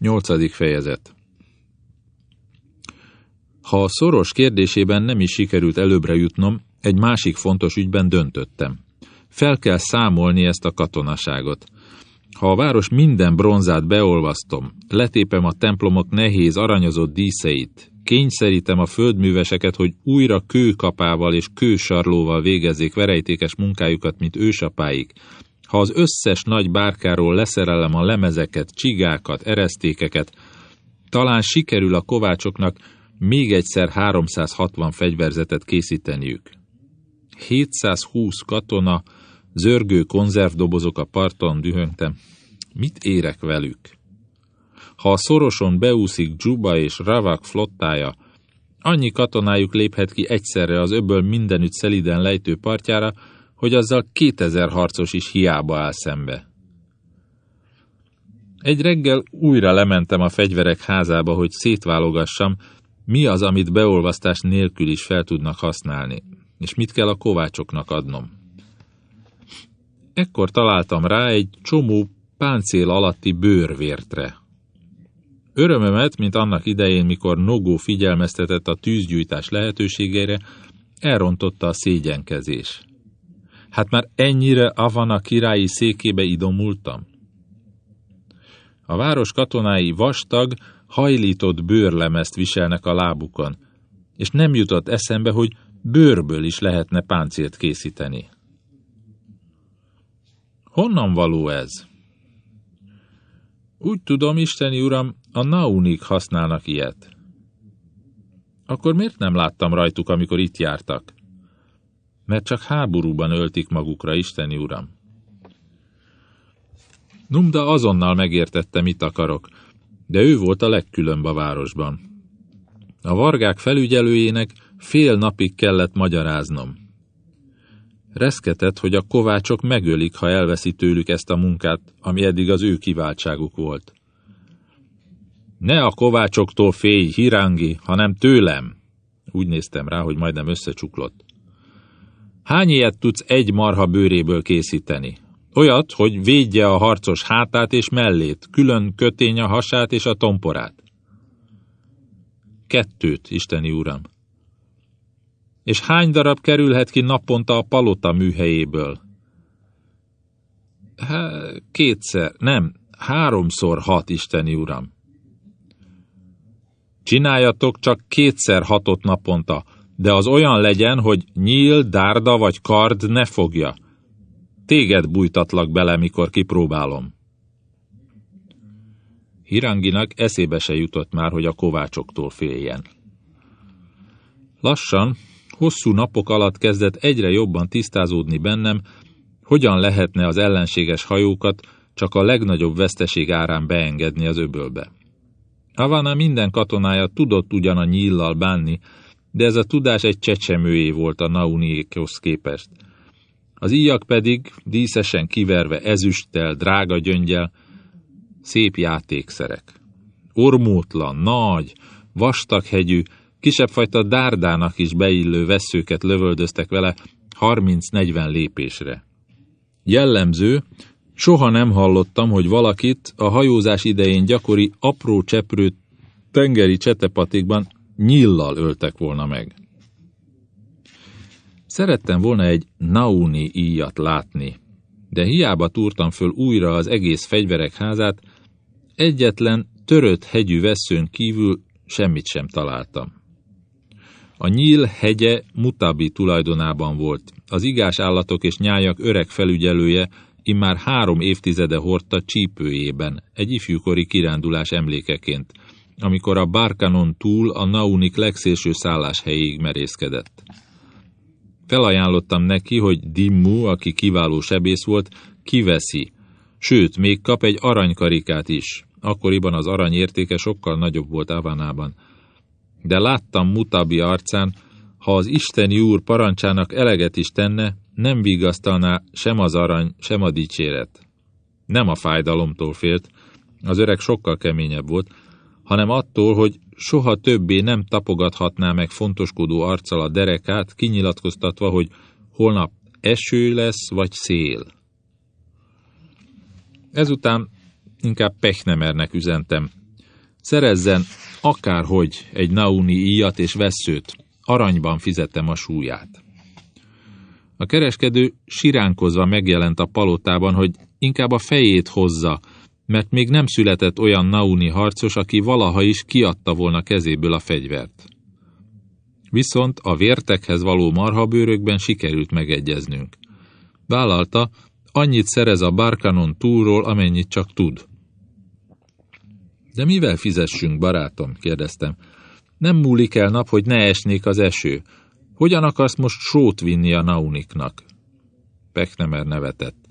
Nyolcadik fejezet Ha a szoros kérdésében nem is sikerült előbbre jutnom, egy másik fontos ügyben döntöttem. Fel kell számolni ezt a katonaságot. Ha a város minden bronzát beolvasztom, letépem a templomok nehéz, aranyozott díszeit, kényszerítem a földműveseket, hogy újra kőkapával és kősarlóval végezzék verejtékes munkájukat, mint ősapáik, ha az összes nagy bárkáról leszerelem a lemezeket, csigákat, eresztékeket, talán sikerül a kovácsoknak még egyszer 360 fegyverzetet készíteniük. 720 katona, zörgő konzervdobozok a parton dühöngtem. Mit érek velük? Ha a szoroson beúszik Juba és Ravak flottája, annyi katonájuk léphet ki egyszerre az öböl mindenütt szeliden lejtő partjára, hogy azzal 2000 harcos is hiába áll szembe. Egy reggel újra lementem a fegyverek házába, hogy szétválogassam, mi az, amit beolvasztás nélkül is fel tudnak használni, és mit kell a kovácsoknak adnom. Ekkor találtam rá egy csomó páncél alatti bőrvértre. Örömömet, mint annak idején, mikor Nogó figyelmeztetett a tűzgyújtás lehetőségére, elrontotta a szégyenkezés. Hát már ennyire Avana királyi székébe idomultam. A város katonái vastag, hajlított bőrlemezt viselnek a lábukon, és nem jutott eszembe, hogy bőrből is lehetne páncélt készíteni. Honnan való ez? Úgy tudom, Isteni Uram, a naunik használnak ilyet. Akkor miért nem láttam rajtuk, amikor itt jártak? Mert csak háborúban öltik magukra, Isteni Uram. Numda azonnal megértette, mit akarok, de ő volt a legkülönbb a városban. A vargák felügyelőjének fél napig kellett magyaráznom. Reszketett, hogy a kovácsok megölik, ha elveszi tőlük ezt a munkát, ami eddig az ő kiváltságuk volt. Ne a kovácsoktól félj, Hirangi, hanem tőlem! Úgy néztem rá, hogy majdnem összecsuklott. Hány ilyet tudsz egy marha bőréből készíteni? Olyat, hogy védje a harcos hátát és mellét, külön kötény a hasát és a tomporát. Kettőt, Isteni Uram. És hány darab kerülhet ki naponta a palota műhelyéből? Há, kétszer, nem, háromszor hat, Isteni Uram. Csináljatok csak kétszer hatot naponta, de az olyan legyen, hogy nyíl, dárda vagy kard ne fogja. Téged bújtatlak bele, mikor kipróbálom. Hiranginak eszébe se jutott már, hogy a kovácsoktól féljen. Lassan, hosszú napok alatt kezdett egyre jobban tisztázódni bennem, hogyan lehetne az ellenséges hajókat csak a legnagyobb veszteség árán beengedni az öbölbe. Havana minden katonája tudott ugyan a nyíllal bánni, de ez a tudás egy csecsemőjé volt a Nauniékhoz képest. Az íjak pedig, díszesen kiverve ezüsttel, drága gyöngyel, szép játékszerek. Ormótlan, nagy, vastaghegyű, kisebb fajta dárdának is beillő veszőket lövöldöztek vele 30-40 lépésre. Jellemző, soha nem hallottam, hogy valakit a hajózás idején gyakori apró cseprő tengeri csetepatikban nyillal öltek volna meg. Szerettem volna egy Nauni íjat látni, de hiába túrtam föl újra az egész fegyverek házát, egyetlen törött hegyű veszőn kívül semmit sem találtam. A nyíl hegye Mutabi tulajdonában volt, az igás állatok és nyájak öreg felügyelője immár három évtizede hordta csípőjében, egy ifjúkori kirándulás emlékeként, amikor a Barkanon túl a Naunik legszélső szálláshelyéig merészkedett. Felajánlottam neki, hogy Dimmu, aki kiváló sebész volt, kiveszi, sőt, még kap egy aranykarikát is. Akkoriban az arany értéke sokkal nagyobb volt Avanában. De láttam Mutabi arcán, ha az Isteni úr parancsának eleget is tenne, nem vigasztalná sem az arany, sem a dicséret. Nem a fájdalomtól félt, az öreg sokkal keményebb volt, hanem attól, hogy soha többé nem tapogathatná meg fontoskodó arccal a derekát, kinyilatkoztatva, hogy holnap eső lesz, vagy szél. Ezután inkább Pechnemernek üzentem, Szerezzen akárhogy egy nauni íjat és veszőt, aranyban fizettem a súlyát. A kereskedő siránkozva megjelent a palotában, hogy inkább a fejét hozza, mert még nem született olyan nauni harcos, aki valaha is kiadta volna kezéből a fegyvert. Viszont a vértekhez való marhabőrökben sikerült megegyeznünk. Vállalta, annyit szerez a Barkanon túlról, amennyit csak tud. De mivel fizessünk, barátom? kérdeztem. Nem múlik el nap, hogy ne esnék az eső. Hogyan akarsz most sót vinni a nauniknak? Peknemer nevetett.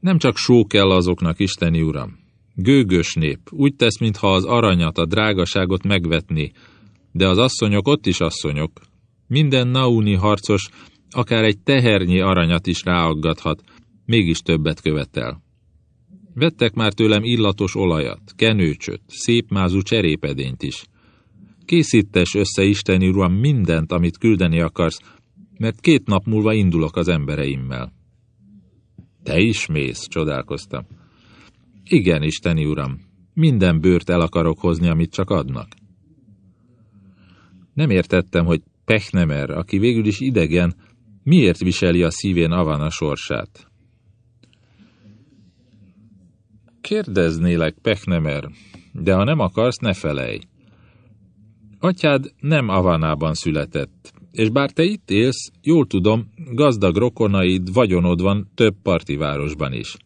Nem csak só kell azoknak, isteni uram. Gőgös nép, úgy tesz, mintha az aranyat, a drágaságot megvetni, de az asszonyok ott is asszonyok. Minden nauni harcos akár egy tehernyi aranyat is ráaggathat, mégis többet követel. Vettek már tőlem illatos olajat, kenőcsöt, szépmázú cserépedényt is. Készítes össze, Isteni Uram, mindent, amit küldeni akarsz, mert két nap múlva indulok az embereimmel. Te is mész, csodálkoztam. Igen, Isteni Uram, minden bőrt el akarok hozni, amit csak adnak. Nem értettem, hogy Pechnemer, aki végül is idegen, miért viseli a szívén Avana sorsát. Kérdeznélek, Pechnemer, de ha nem akarsz, ne felej. Atyád nem Avanában született, és bár te itt élsz, jól tudom, gazdag rokonaid, vagyonod van több parti városban is.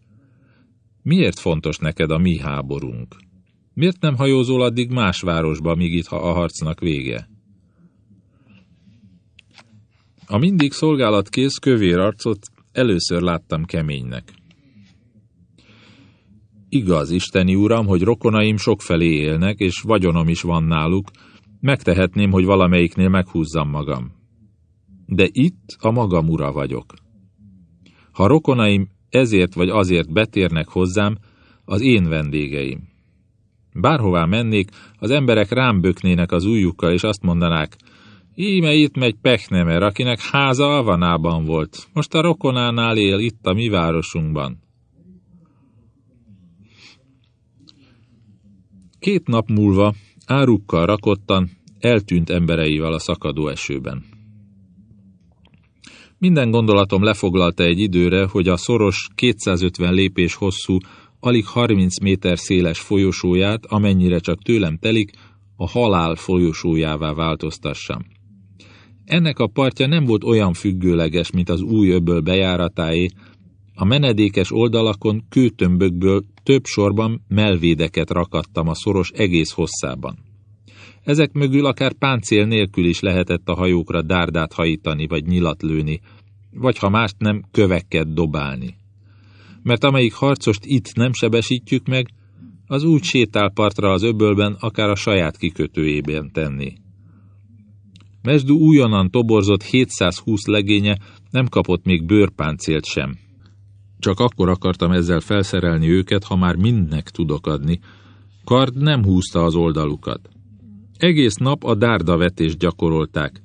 Miért fontos neked a mi háborunk? Miért nem hajózol addig más városba, míg itt a harcnak vége? A mindig szolgálatkész kövér arcot először láttam keménynek. Igaz, Isteni Uram, hogy rokonaim sokfelé élnek, és vagyonom is van náluk, megtehetném, hogy valamelyiknél meghúzzam magam. De itt a magam ura vagyok. Ha rokonaim ezért vagy azért betérnek hozzám, az én vendégeim. Bárhová mennék, az emberek rám böknének az ujjukkal, és azt mondanák, íme itt megy Pechnemer, akinek háza Avanában volt. Most a rokonánál él itt a mi városunkban. Két nap múlva árukkal rakottan eltűnt embereivel a szakadó esőben. Minden gondolatom lefoglalta egy időre, hogy a szoros 250 lépés hosszú, alig 30 méter széles folyosóját, amennyire csak tőlem telik, a halál folyosójává változtassam. Ennek a partja nem volt olyan függőleges, mint az új öböl bejáratáé, a menedékes oldalakon kőtömbökből több sorban melvédeket rakattam a szoros egész hosszában. Ezek mögül akár páncél nélkül is lehetett a hajókra dárdát hajítani vagy nyilat lőni, vagy ha mást nem, köveket dobálni. Mert amelyik harcost itt nem sebesítjük meg, az úgy sétál partra az öbölben, akár a saját kikötőjében tenni. Mesdú újonnan toborzott 720 legénye nem kapott még bőrpáncélt sem. Csak akkor akartam ezzel felszerelni őket, ha már mindnek tudok adni. Kard nem húzta az oldalukat. Egész nap a dárdavetést gyakorolták.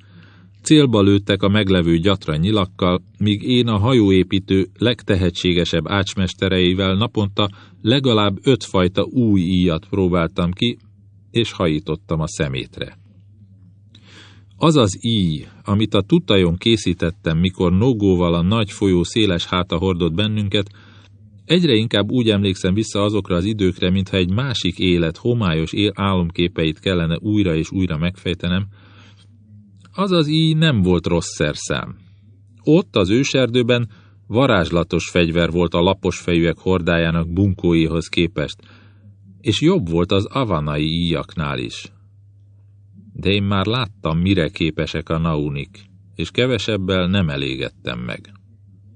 Célba lőttek a meglevő gyatra nyilakkal, míg én a hajóépítő legtehetségesebb ácsmestereivel naponta legalább ötfajta új íjat próbáltam ki, és hajítottam a szemétre. Az az íj, amit a tutajon készítettem, mikor Nogóval a nagy folyó széles háta hordott bennünket, egyre inkább úgy emlékszem vissza azokra az időkre, mintha egy másik élet, homályos él álomképeit kellene újra és újra megfejtenem. Az az íj nem volt rossz szerszám. Ott az őserdőben varázslatos fegyver volt a lapos fejűek hordájának bunkóihoz képest, és jobb volt az avanai íjaknál is de én már láttam, mire képesek a naunik, és kevesebbel nem elégettem meg.